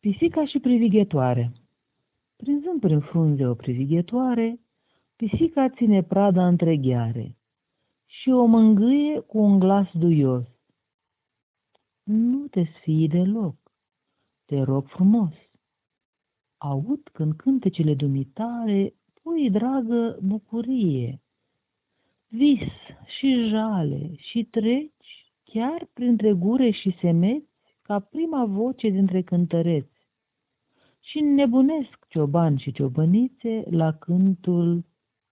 Pisica și privighetoare Prinzând prin frunze o privighetoare, pisica ține prada între gheare și o mângâie cu un glas duios. Nu te sfii deloc, te rog frumos. Aud când cântecele dumitare pui, dragă, bucurie, vis și jale și treci chiar printre gure și semeți ca prima voce dintre cântăreți și nebunesc cioban și ciobănițe la cântul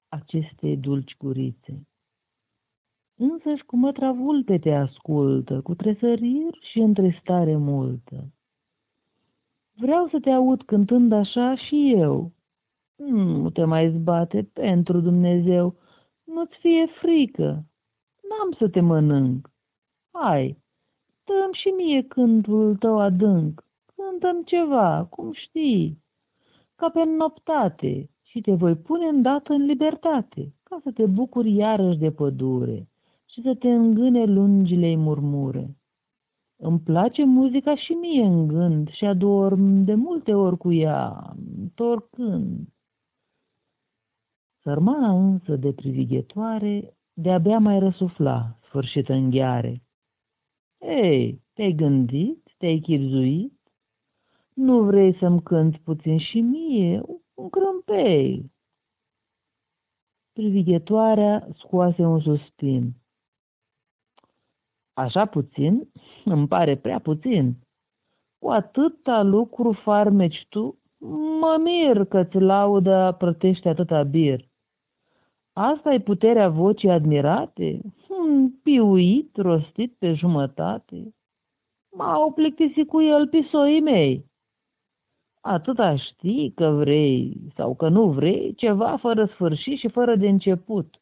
acestei dulci gurițe. Însăși cu mătra vulpe te ascultă, cu tresăriri și întristare multă. Vreau să te aud cântând așa și eu. Nu te mai zbate pentru Dumnezeu, nu-ți fie frică, n-am să te mănânc. Hai, dăm și mie cântul tău adânc, cântăm ceva, cum știi, ca pe noptate și te voi pune îndată în libertate, ca să te bucuri iarăși de pădure și să te îngâne lungile murmure. Îmi place muzica și mie în gând și adorm de multe ori cu ea, torcând. Sărmana însă de privighetoare de-abia mai răsufla, sfârșită în gheare. Ei, te-ai gândit? Te-ai chipzuit? Nu vrei să-mi cânti puțin și mie? Un crâmpei. Privighetoarea scoase un suspin. Așa puțin? Îmi pare prea puțin. Cu atâta lucru farmeci tu, mă mir că-ți laudă plătește atâta bir. Asta e puterea vocii admirate? Un piuit rostit pe jumătate? M-au plictisit cu el pisoii mei. Atâta știi că vrei sau că nu vrei ceva fără sfârșit și fără de început.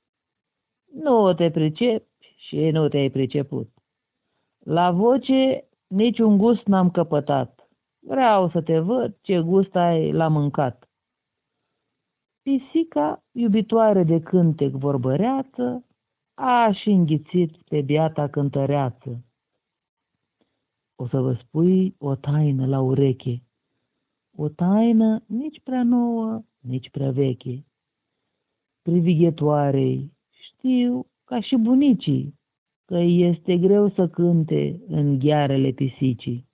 Nu te pricepi și nu te-ai priceput. La voce niciun gust n-am căpătat. Vreau să te văd ce gust ai la mâncat. Pisica, iubitoare de cântec vorbăreață, a și înghițit pe biata cântăreață. O să vă spui o taină la ureche, o taină nici prea nouă, nici prea veche. Privighetoarei, știu, ca și bunicii, că este greu să cânte în ghearele pisicii.